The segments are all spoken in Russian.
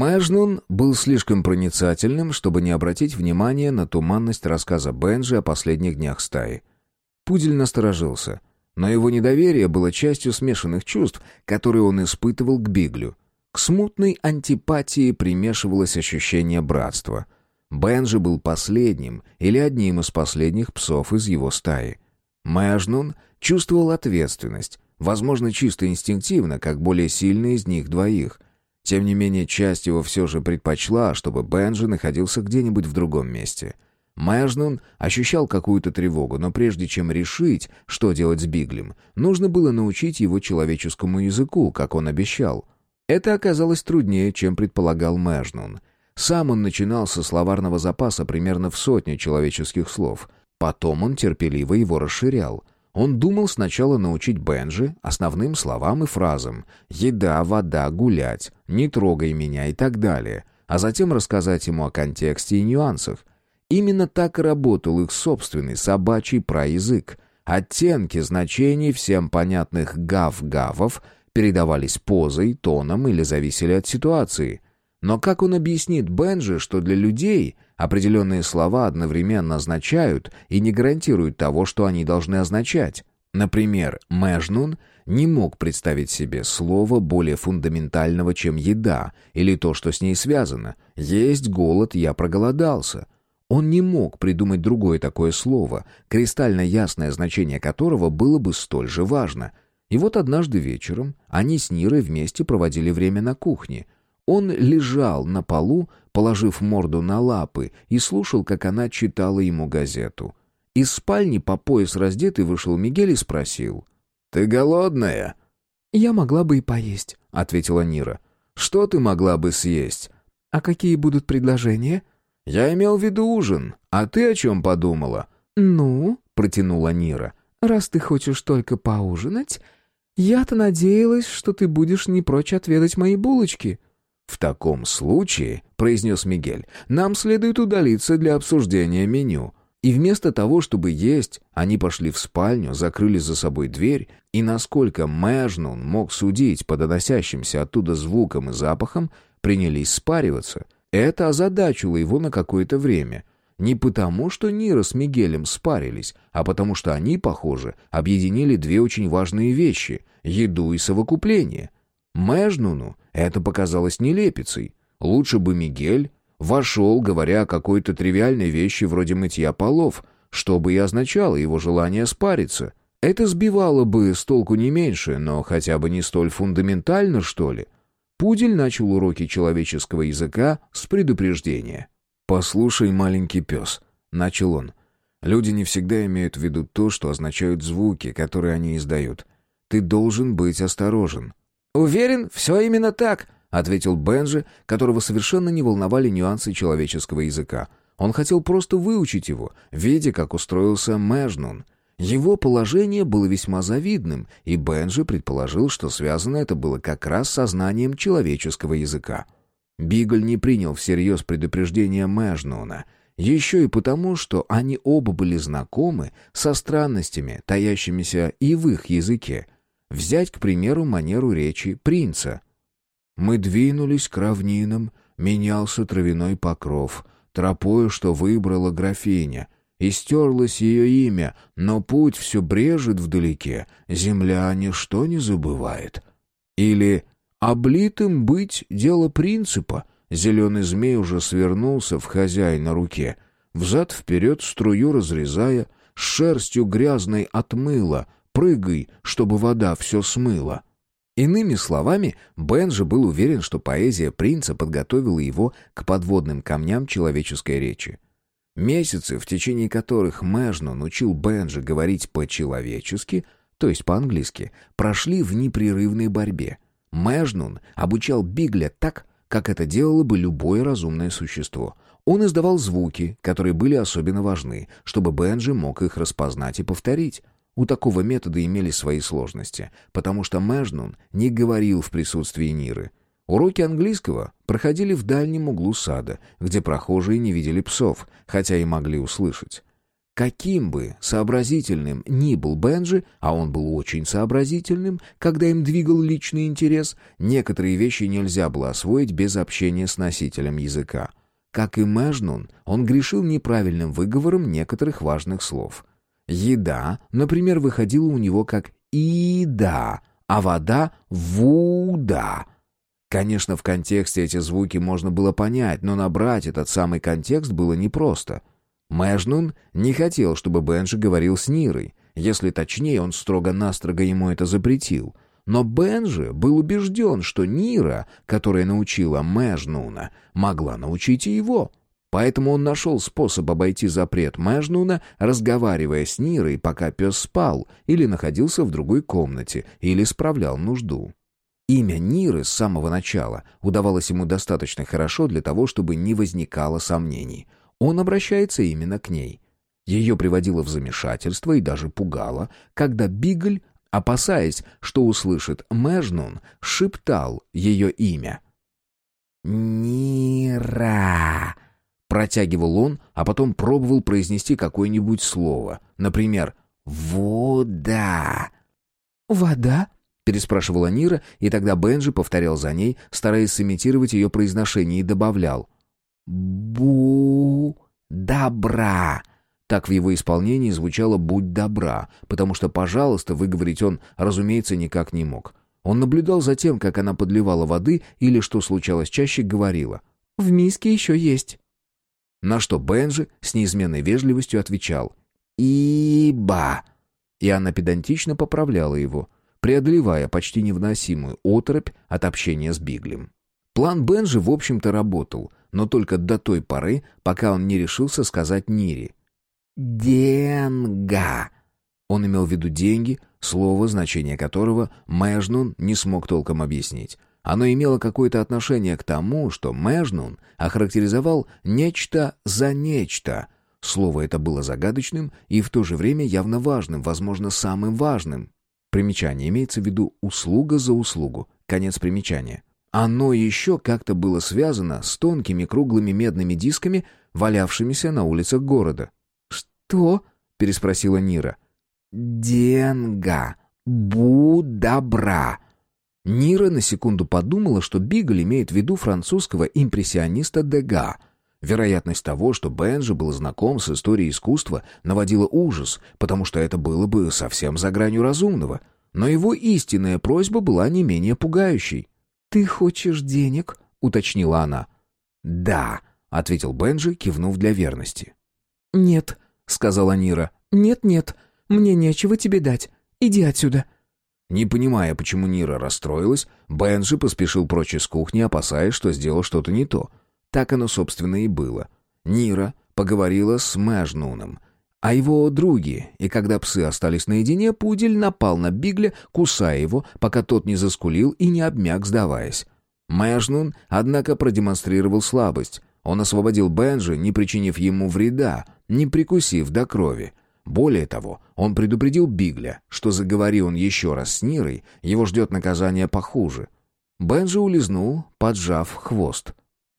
Мэжнун был слишком проницательным, чтобы не обратить внимания на туманность рассказа Бенджи о последних днях стаи. Пудель насторожился, но его недоверие было частью смешанных чувств, которые он испытывал к Биглю. К смутной антипатии примешивалось ощущение братства. Бенджи был последним или одним из последних псов из его стаи. Мэжнун чувствовал ответственность, возможно, чисто инстинктивно, как более сильный из них двоих — тем не менее, часть его все же предпочла, чтобы Бенджи находился где-нибудь в другом месте. Мэжнун ощущал какую-то тревогу, но прежде чем решить, что делать с Биглем, нужно было научить его человеческому языку, как он обещал. Это оказалось труднее, чем предполагал Мэжнун. Сам он начинал со словарного запаса примерно в сотню человеческих слов. Потом он терпеливо его расширял — он думал сначала научить Бенджи основным словам и фразам «еда», «вода», «гулять», «не трогай меня» и так далее, а затем рассказать ему о контексте и нюансах. Именно так и работал их собственный собачий проязык. Оттенки значений всем понятных гав-гавов передавались позой, тоном или зависели от ситуации. Но как он объяснит Бенджи, что для людей – Определенные слова одновременно означают и не гарантируют того, что они должны означать. Например, Мэжнун не мог представить себе слово более фундаментального, чем еда, или то, что с ней связано. Есть голод, я проголодался. Он не мог придумать другое такое слово, кристально ясное значение которого было бы столь же важно. И вот однажды вечером они с Нирой вместе проводили время на кухне — он лежал на полу, положив морду на лапы, и слушал, как она читала ему газету. Из спальни по пояс раздетый вышел Мигель и спросил. «Ты голодная?» «Я могла бы и поесть», — ответила Нира. «Что ты могла бы съесть?» «А какие будут предложения?» «Я имел в виду ужин. А ты о чем подумала?» «Ну?» — протянула Нира. «Раз ты хочешь только поужинать, я-то надеялась, что ты будешь не прочь отведать мои булочки». «В таком случае», — произнес Мигель, — «нам следует удалиться для обсуждения меню». И вместо того, чтобы есть, они пошли в спальню, закрыли за собой дверь, и насколько Мэжнун мог судить по доносящимся оттуда звукам и запахам, принялись спариваться. Это озадачило его на какое-то время. Не потому, что Нира с Мигелем спарились, а потому что они, похоже, объединили две очень важные вещи — еду и совокупление — Мэжнуну это показалось нелепицей. Лучше бы Мигель вошел, говоря о какой-то тривиальной вещи вроде мытья полов, что бы и означало его желание спариться. Это сбивало бы с толку не меньше, но хотя бы не столь фундаментально, что ли. Пудель начал уроки человеческого языка с предупреждения. «Послушай, маленький пес», — начал он. «Люди не всегда имеют в виду то, что означают звуки, которые они издают. Ты должен быть осторожен. «Уверен, все именно так», — ответил Бенджи, которого совершенно не волновали нюансы человеческого языка. Он хотел просто выучить его, видя, как устроился Мэжнун. Его положение было весьма завидным, и Бенджи предположил, что связано это было как раз со знанием человеческого языка. Бигль не принял всерьез предупреждение Мэжнуна, еще и потому, что они оба были знакомы со странностями, таящимися и в их языке — Взять, к примеру, манеру речи принца. «Мы двинулись к равнинам, менялся травяной покров, тропою, что выбрала графиня, и стерлось ее имя, но путь все брежет вдалеке, земля ничто не забывает». Или «Облитым быть — дело принципа», зеленый змей уже свернулся в хозяина руке, взад-вперед струю разрезая, с шерстью грязной отмыла — Прыгай, чтобы вода все смыла». Иными словами, Бенджи был уверен, что поэзия принца подготовила его к подводным камням человеческой речи. Месяцы, в течение которых Мэжно научил Бенджи говорить по-человечески, то есть по-английски, прошли в непрерывной борьбе. Мэжнун обучал Бигля так, как это делало бы любое разумное существо. Он издавал звуки, которые были особенно важны, чтобы Бенджи мог их распознать и повторить. У такого метода имели свои сложности, потому что Мэжнун не говорил в присутствии Ниры. Уроки английского проходили в дальнем углу сада, где прохожие не видели псов, хотя и могли услышать. Каким бы сообразительным ни был Бенджи, а он был очень сообразительным, когда им двигал личный интерес, некоторые вещи нельзя было освоить без общения с носителем языка. Как и Мэжнун, он грешил неправильным выговором некоторых важных слов. Еда, например, выходила у него как «ида», а вода — «вуда». Конечно, в контексте эти звуки можно было понять, но набрать этот самый контекст было непросто — Мэжнун не хотел, чтобы Бенджи говорил с Нирой. Если точнее, он строго-настрого ему это запретил. Но Бенджи был убежден, что Нира, которая научила Мэжнуна, могла научить и его. Поэтому он нашел способ обойти запрет Мэжнуна, разговаривая с Нирой, пока пес спал, или находился в другой комнате, или справлял нужду. Имя Ниры с самого начала удавалось ему достаточно хорошо для того, чтобы не возникало сомнений — он обращается именно к ней. Ее приводило в замешательство и даже пугало, когда Бигль, опасаясь, что услышит Мэжнун, шептал ее имя. «Нира!» Протягивал он, а потом пробовал произнести какое-нибудь слово. Например, «вода». «Вода?» — переспрашивала Нира, и тогда Бенджи повторял за ней, стараясь сымитировать ее произношение, и добавлял «Бу... добра». Так в его исполнении звучало «будь добра», потому что «пожалуйста» выговорить он, разумеется, никак не мог. Он наблюдал за тем, как она подливала воды или, что случалось чаще, говорила «В миске еще есть». На что Бенджи с неизменной вежливостью отвечал «Иба». И она педантично поправляла его, преодолевая почти невыносимую оторопь от общения с Биглем. План Бенджи, в общем-то, работал — но только до той поры, пока он не решился сказать Нире. «Денга». Он имел в виду деньги, слово, значение которого Мэжнун не смог толком объяснить. Оно имело какое-то отношение к тому, что Мэжнун охарактеризовал нечто за нечто. Слово это было загадочным и в то же время явно важным, возможно, самым важным. Примечание имеется в виду услуга за услугу. Конец примечания. Оно еще как-то было связано с тонкими круглыми медными дисками, валявшимися на улицах города. «Что?» — переспросила Нира. «Денга. Бу-добра». Нира на секунду подумала, что Бигль имеет в виду французского импрессиониста Дега. Вероятность того, что Бенджи был знаком с историей искусства, наводила ужас, потому что это было бы совсем за гранью разумного. Но его истинная просьба была не менее пугающей. «Ты хочешь денег?» — уточнила она. «Да», — ответил Бенджи, кивнув для верности. «Нет», — сказала Нира. «Нет-нет, мне нечего тебе дать. Иди отсюда». Не понимая, почему Нира расстроилась, Бенджи поспешил прочь из кухни, опасаясь, что сделал что-то не то. Так оно, собственно, и было. Нира поговорила с Мэжнуном — а его други, и когда псы остались наедине, пудель напал на Бигля, кусая его, пока тот не заскулил и не обмяк, сдаваясь. Мэжнун, однако, продемонстрировал слабость. Он освободил Бенджи, не причинив ему вреда, не прикусив до крови. Более того, он предупредил Бигля, что заговори он еще раз с Нирой, его ждет наказание похуже. Бенджи улизнул, поджав хвост.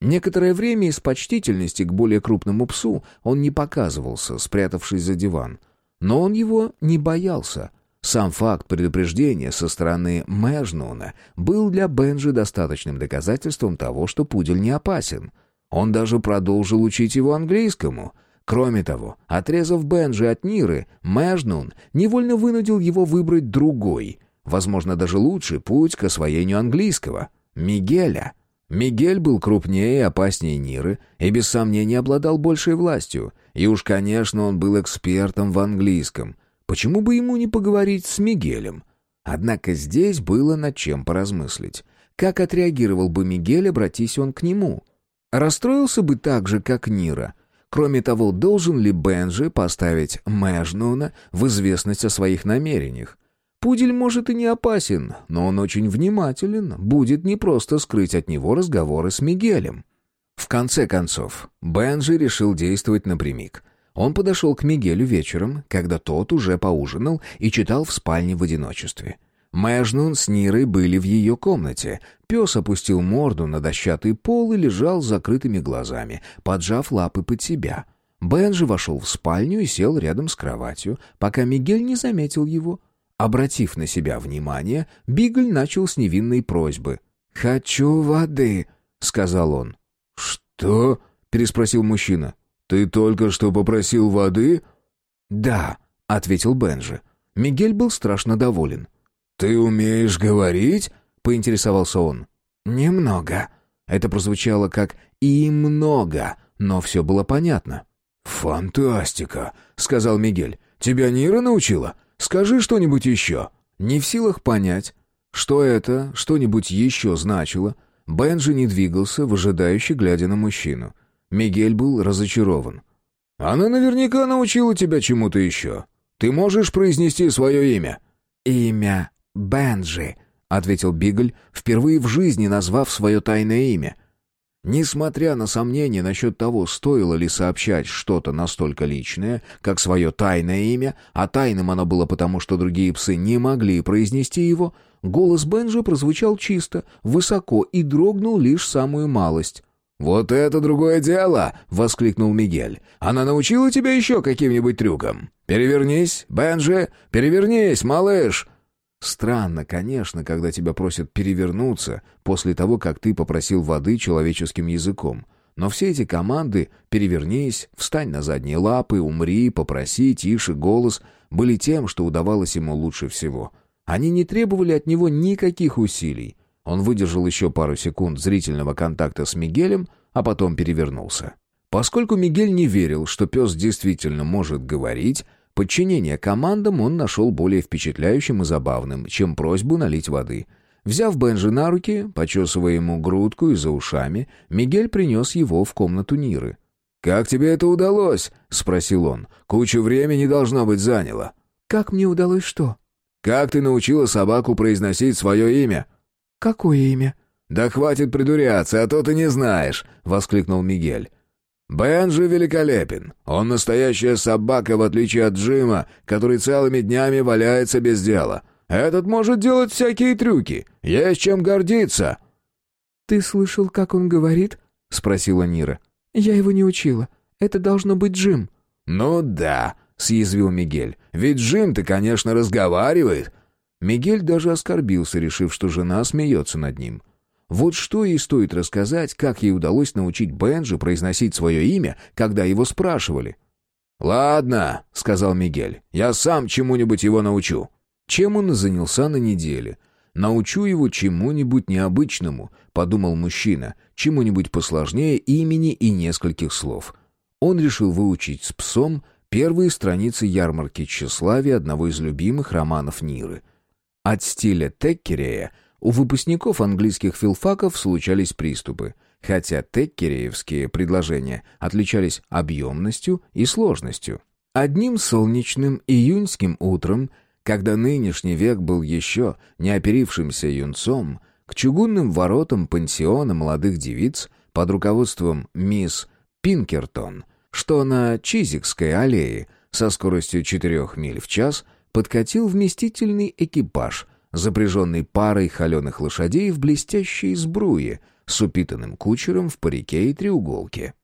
Некоторое время из почтительности к более крупному псу он не показывался, спрятавшись за диван. Но он его не боялся. Сам факт предупреждения со стороны Мэжнуна был для Бенджи достаточным доказательством того, что пудель не опасен. Он даже продолжил учить его английскому. Кроме того, отрезав Бенджи от Ниры, Мэжнун невольно вынудил его выбрать другой, возможно, даже лучший путь к освоению английского — Мигеля — Мигель был крупнее и опаснее Ниры и без сомнения обладал большей властью. И уж, конечно, он был экспертом в английском. Почему бы ему не поговорить с Мигелем? Однако здесь было над чем поразмыслить. Как отреагировал бы Мигель, обратись он к нему? Расстроился бы так же, как Нира. Кроме того, должен ли Бенджи поставить Мэжнуна в известность о своих намерениях? Пудель, может, и не опасен, но он очень внимателен, будет непросто скрыть от него разговоры с Мигелем. В конце концов, Бенджи решил действовать напрямик. Он подошел к Мигелю вечером, когда тот уже поужинал и читал в спальне в одиночестве. Мэжнун с Нирой были в ее комнате. Пес опустил морду на дощатый пол и лежал с закрытыми глазами, поджав лапы под себя — Бенджи вошел в спальню и сел рядом с кроватью, пока Мигель не заметил его. Обратив на себя внимание, Бигль начал с невинной просьбы. «Хочу воды», — сказал он. «Что?» — переспросил мужчина. «Ты только что попросил воды?» «Да», — ответил Бенджи. Мигель был страшно доволен. «Ты умеешь говорить?» — поинтересовался он. «Немного». Это прозвучало как «и много», но все было понятно. «Фантастика!» — сказал Мигель. «Тебя Нира научила? Скажи что-нибудь еще». Не в силах понять, что это что-нибудь еще значило, Бенджи не двигался, выжидающе глядя на мужчину. Мигель был разочарован. «Она наверняка научила тебя чему-то еще. Ты можешь произнести свое имя?» «Имя Бенджи», — ответил Бигль, впервые в жизни назвав свое тайное имя. Несмотря на сомнения насчет того, стоило ли сообщать что-то настолько личное, как свое тайное имя, а тайным оно было потому, что другие псы не могли произнести его, голос Бенджи прозвучал чисто, высоко и дрогнул лишь самую малость. «Вот это другое дело!» — воскликнул Мигель. «Она научила тебя еще каким-нибудь трюкам? Перевернись, Бенджи, перевернись, малыш!» Странно, конечно, когда тебя просят перевернуться после того, как ты попросил воды человеческим языком. Но все эти команды «перевернись», «встань на задние лапы», «умри», «попроси», «тише», «голос» были тем, что удавалось ему лучше всего. Они не требовали от него никаких усилий. Он выдержал еще пару секунд зрительного контакта с Мигелем, а потом перевернулся. Поскольку Мигель не верил, что пес действительно может говорить, Подчинение командам он нашел более впечатляющим и забавным, чем просьбу налить воды. Взяв Бенжи на руки, почесывая ему грудку и за ушами, Мигель принес его в комнату Ниры. «Как тебе это удалось?» — спросил он. «Кучу времени должно быть заняло». «Как мне удалось что?» «Как ты научила собаку произносить свое имя?» «Какое имя?» «Да хватит придуряться, а то ты не знаешь», — воскликнул Мигель. Бенджи великолепен. Он настоящая собака, в отличие от Джима, который целыми днями валяется без дела. Этот может делать всякие трюки. Есть чем гордиться». «Ты слышал, как он говорит?» — спросила Нира. «Я его не учила. Это должно быть Джим». «Ну да», — съязвил Мигель. «Ведь Джим-то, конечно, разговаривает». Мигель даже оскорбился, решив, что жена смеется над ним. Вот что ей стоит рассказать, как ей удалось научить Бенджи произносить свое имя, когда его спрашивали. «Ладно», — сказал Мигель, — «я сам чему-нибудь его научу». Чем он занялся на неделе? «Научу его чему-нибудь необычному», — подумал мужчина, «чему-нибудь посложнее имени и нескольких слов». Он решил выучить с псом первые страницы ярмарки тщеславия одного из любимых романов Ниры. От стиля Теккерея — у выпускников английских филфаков случались приступы, хотя теккереевские предложения отличались объемностью и сложностью. Одним солнечным июньским утром, когда нынешний век был еще не оперившимся юнцом, к чугунным воротам пансиона молодых девиц под руководством мисс Пинкертон, что на Чизикской аллее со скоростью 4 миль в час подкатил вместительный экипаж – запряженный парой холеных лошадей в блестящей сбруе, с упитанным кучером в парике и треуголке.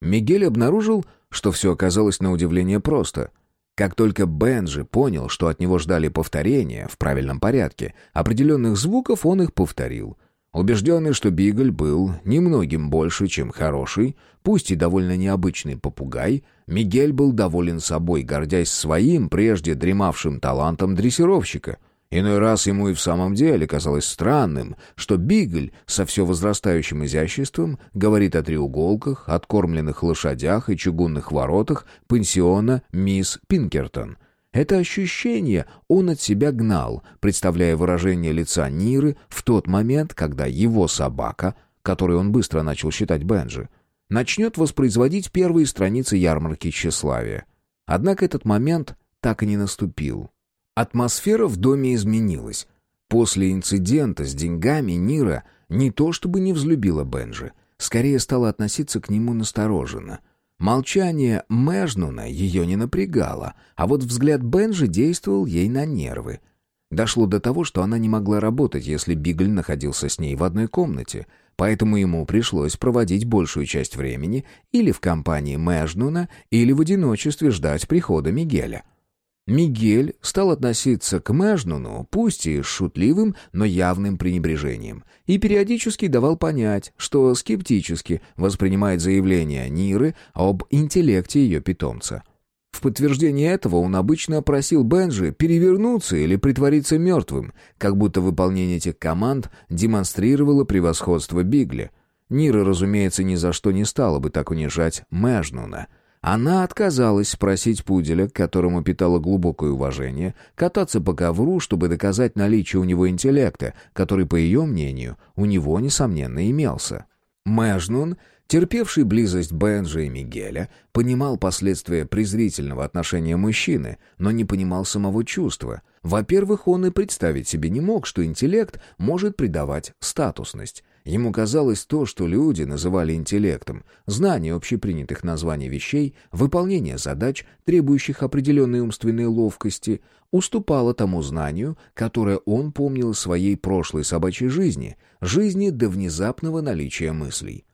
Мигель обнаружил, что все оказалось на удивление просто. Как только Бенджи понял, что от него ждали повторения в правильном порядке, определенных звуков он их повторил. Убежденный, что Бигль был немногим больше, чем хороший, пусть и довольно необычный попугай, Мигель был доволен собой, гордясь своим прежде дремавшим талантом дрессировщика — Иной раз ему и в самом деле казалось странным, что Бигль со все возрастающим изяществом говорит о треуголках, откормленных лошадях и чугунных воротах пансиона «Мисс Пинкертон». Это ощущение он от себя гнал, представляя выражение лица Ниры в тот момент, когда его собака, которую он быстро начал считать Бенджи, начнет воспроизводить первые страницы ярмарки тщеславия. Однако этот момент так и не наступил. Атмосфера в доме изменилась. После инцидента с деньгами Нира не то чтобы не взлюбила Бенджи, скорее стала относиться к нему настороженно. Молчание Мэжнуна ее не напрягало, а вот взгляд Бенджи действовал ей на нервы. Дошло до того, что она не могла работать, если Бигль находился с ней в одной комнате. поэтому ему пришлось проводить большую часть времени или в компании Мэжнуна, или в одиночестве ждать прихода Мигеля. Мигель стал относиться к Мэжнуну, пусть и с шутливым, но явным пренебрежением, и периодически давал понять, что скептически воспринимает заявление Ниры об интеллекте ее питомца. В подтверждение этого он обычно просил Бенджи перевернуться или притвориться мертвым, как будто выполнение этих команд демонстрировало превосходство Бигли. Нира, разумеется, ни за что не стала бы так унижать Мэжнуна — она отказалась спросить пуделя, к которому питала глубокое уважение, кататься по ковру, чтобы доказать наличие у него интеллекта, который, по ее мнению, у него, несомненно, имелся. Мэжнун, терпевший близость Бенджи и Мигеля, понимал последствия презрительного отношения мужчины, но не понимал самого чувства. Во-первых, он и представить себе не мог, что интеллект может придавать статусность. Ему казалось то, что люди называли интеллектом, знание общепринятых названий вещей, выполнение задач, требующих определенной умственной ловкости, уступало тому знанию, которое он помнил из своей прошлой собачьей жизни, жизни до внезапного наличия мыслей.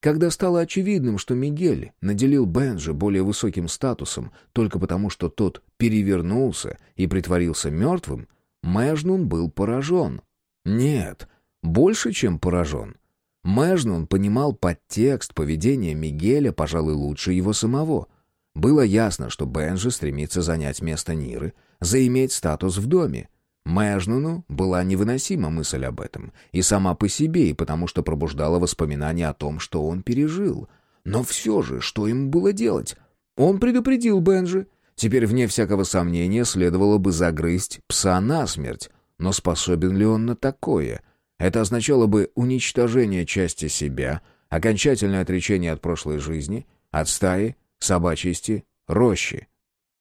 Когда стало очевидным, что Мигель наделил Бенджи более высоким статусом только потому, что тот перевернулся и притворился мертвым, Мэжнун был поражен. Нет, больше, чем поражен. Мэжнун понимал подтекст поведения Мигеля, пожалуй, лучше его самого. Было ясно, что Бенджи стремится занять место Ниры, заиметь статус в доме. Мэжнуну была невыносима мысль об этом, и сама по себе, и потому что пробуждала воспоминания о том, что он пережил. Но все же, что ему было делать? Он предупредил Бенджи. Теперь, вне всякого сомнения, следовало бы загрызть пса насмерть. Но способен ли он на такое? Это означало бы уничтожение части себя, окончательное отречение от прошлой жизни, от стаи, собачьести, рощи.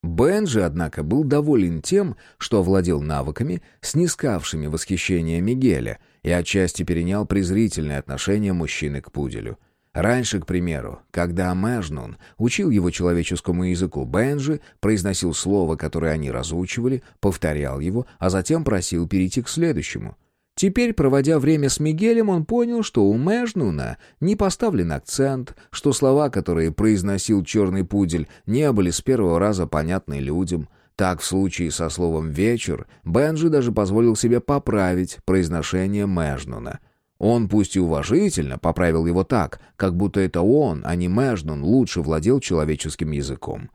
Бенджи, однако, был доволен тем, что овладел навыками, снискавшими восхищение Мигеля, и отчасти перенял презрительное отношение мужчины к пуделю. Раньше, к примеру, когда Мэжнун учил его человеческому языку, Бенджи произносил слово, которое они разучивали, повторял его, а затем просил перейти к следующему — Теперь, проводя время с Мигелем, он понял, что у Мэжнуна не поставлен акцент, что слова, которые произносил черный пудель, не были с первого раза понятны людям. Так, в случае со словом «вечер», Бенджи даже позволил себе поправить произношение Мэжнуна. Он, пусть и уважительно, поправил его так, как будто это он, а не Мэжнун, лучше владел человеческим языком.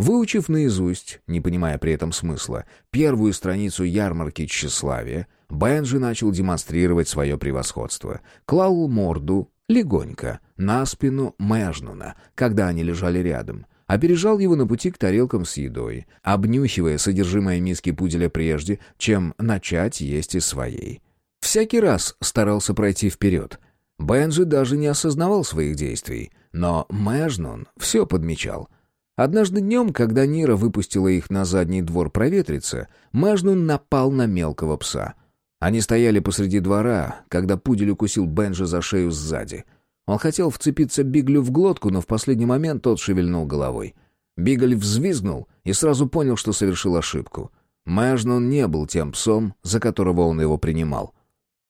Выучив наизусть, не понимая при этом смысла, первую страницу ярмарки тщеславия, Бенджи начал демонстрировать свое превосходство. Клал морду легонько на спину Мэжнуна, когда они лежали рядом. Опережал его на пути к тарелкам с едой, обнюхивая содержимое миски пуделя прежде, чем начать есть из своей. Всякий раз старался пройти вперед. Бенджи даже не осознавал своих действий, но Мэжнун все подмечал — Однажды днем, когда Нира выпустила их на задний двор проветриться, Мэжнун напал на мелкого пса. Они стояли посреди двора, когда пудель укусил Бенджи за шею сзади. Он хотел вцепиться Биглю в глотку, но в последний момент тот шевельнул головой. Бигль взвизгнул и сразу понял, что совершил ошибку. Мэжнун не был тем псом, за которого он его принимал.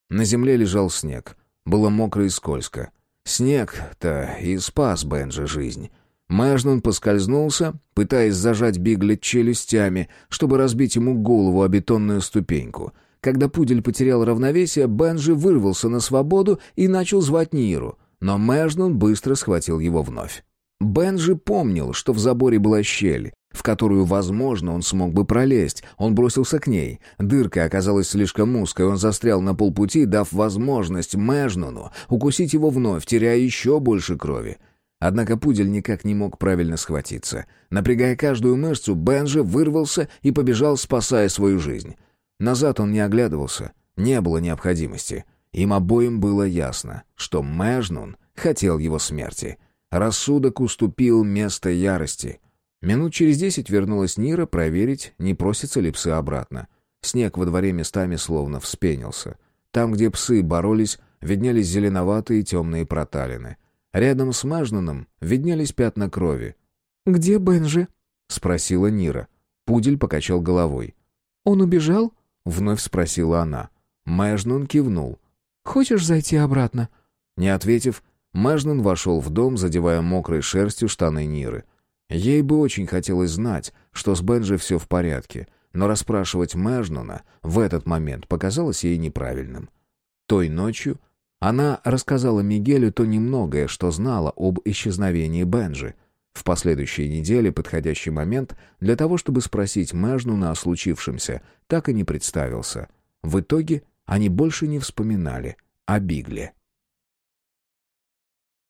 На земле лежал снег. Было мокро и скользко. Снег-то и спас Бенджи жизнь. Мэжнун поскользнулся, пытаясь зажать Бигля челюстями, чтобы разбить ему голову о бетонную ступеньку. Когда пудель потерял равновесие, Бенджи вырвался на свободу и начал звать Ниру, но Мэжнун быстро схватил его вновь. Бенджи помнил, что в заборе была щель, в которую, возможно, он смог бы пролезть. Он бросился к ней. Дырка оказалась слишком узкой, он застрял на полпути, дав возможность Мэжнуну укусить его вновь, теряя еще больше крови. Однако пудель никак не мог правильно схватиться. Напрягая каждую мышцу, Бенджи вырвался и побежал, спасая свою жизнь. Назад он не оглядывался, не было необходимости. Им обоим было ясно, что Мэжнун хотел его смерти. Рассудок уступил место ярости. Минут через десять вернулась Нира проверить, не просится ли псы обратно. Снег во дворе местами словно вспенился. Там, где псы боролись, виднелись зеленоватые темные проталины — Рядом с Мажнаном виднелись пятна крови. «Где Бенжи?» — спросила Нира. Пудель покачал головой. «Он убежал?» — вновь спросила она. Мэжнун кивнул. «Хочешь зайти обратно?» Не ответив, Мэжнан вошел в дом, задевая мокрой шерстью штаны Ниры. Ей бы очень хотелось знать, что с Бенджи все в порядке, но расспрашивать Мэжнуна в этот момент показалось ей неправильным. Той ночью она рассказала Мигелю то немногое, что знала об исчезновении Бенджи. В последующие недели подходящий момент для того, чтобы спросить Мэжнуна о случившемся, так и не представился. В итоге они больше не вспоминали о Бигле.